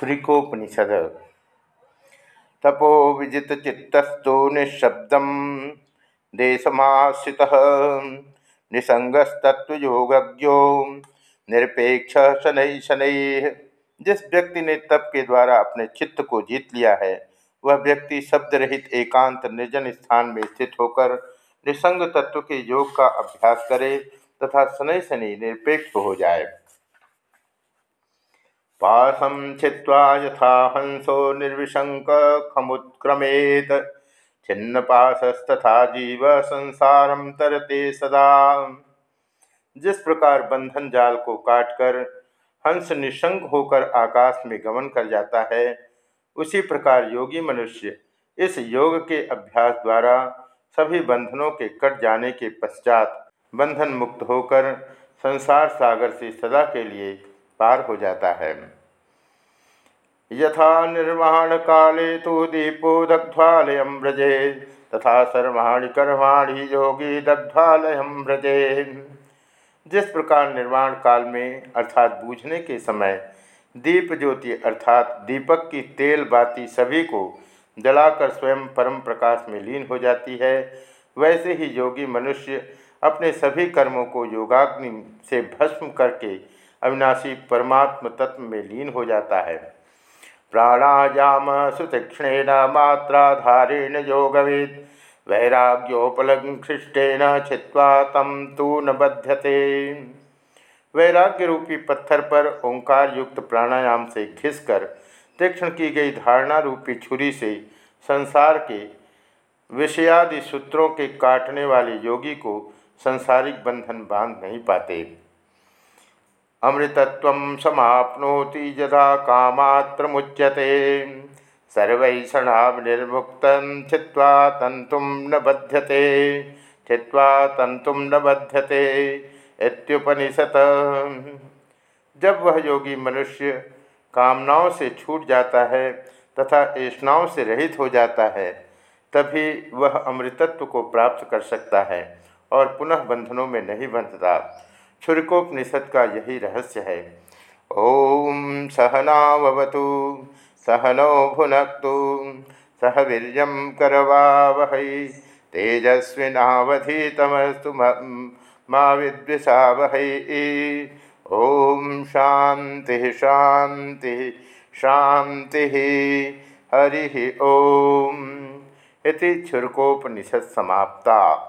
छुरीकोपनिषद तपो विजित चित्तस्तु निशब्द, देशमाश्रित निसंगस्तत्वयोगज्ञो निरपेक्ष शनै शनै। जिस व्यक्ति ने तप के द्वारा अपने चित्त को जीत लिया है, वह व्यक्ति शब्द रहित एकांत निर्जन स्थान में स्थित होकर निसंग तत्व के योग का अभ्यास करे तथा शनै शनि निरपेक्ष हो जाए। पाशम छिवा यथा हंसो निर्विशंक खमुत्क्रमेत। छिन्न पाशस्तथा जीव संसारम तरते सदा। जिस प्रकार बंधन जाल को काटकर हंस निशंक होकर आकाश में गमन कर जाता है, उसी प्रकार योगी मनुष्य इस योग के अभ्यास द्वारा सभी बंधनों के कट जाने के पश्चात बंधन मुक्त होकर संसार सागर से सदा के लिए पार हो जाता है। यथा निर्वाण काले तो दीपो दग्ध्वालय व्रजे, तथा सर्वाणी कर्माणी योगी दग्ध्वालय व्रजे। जिस प्रकार निर्वाण काल में, अर्थात बूझने के समय, दीप ज्योति अर्थात दीपक की तेल बाती सभी को जलाकर स्वयं परम प्रकाश में लीन हो जाती है, वैसे ही योगी मनुष्य अपने सभी कर्मों को योगाग्नि से भस्म करके अविनाशी परमात्म तत्व में लीन हो जाता है। प्राणायाम सुतीक्षणेन मात्राधारेण योगवेद वैराग्योपलंघिष्टेन छिवा तम तू न बध्यते। वैराग्य रूपी पत्थर पर ओंकार युक्त प्राणायाम से घिसकर तीक्षण की गई धारणा रूपी छुरी से संसार के विषयादि सूत्रों के काटने वाले योगी को संसारिक बंधन बाँध नहीं पाते। अमृतत्व समाप्नोति यदा कामात्र मुच्यते सर्वैषणाव निर्मुक्त छिवा तंतुम न बध्यते। छिवा तंतुम न बध्यते इत्युपनिषत। जब वह योगी मनुष्य कामनाओं से छूट जाता है तथा ऐष्णाओं से रहित हो जाता है, तभी वह अमृतत्व को प्राप्त कर सकता है और पुनः बंधनों में नहीं बंधता। क्षुरकोपनिषद का यही रहस्य है। ओम सहनावतु सहनौ भुनक्तु, सह वीर करवा वह तेजस्विनावधीतमस्तु माँ विद्विषा वह ओम शांति शांति शांति हरि ओम। इति क्षुरकोपनिषद समाप्ता।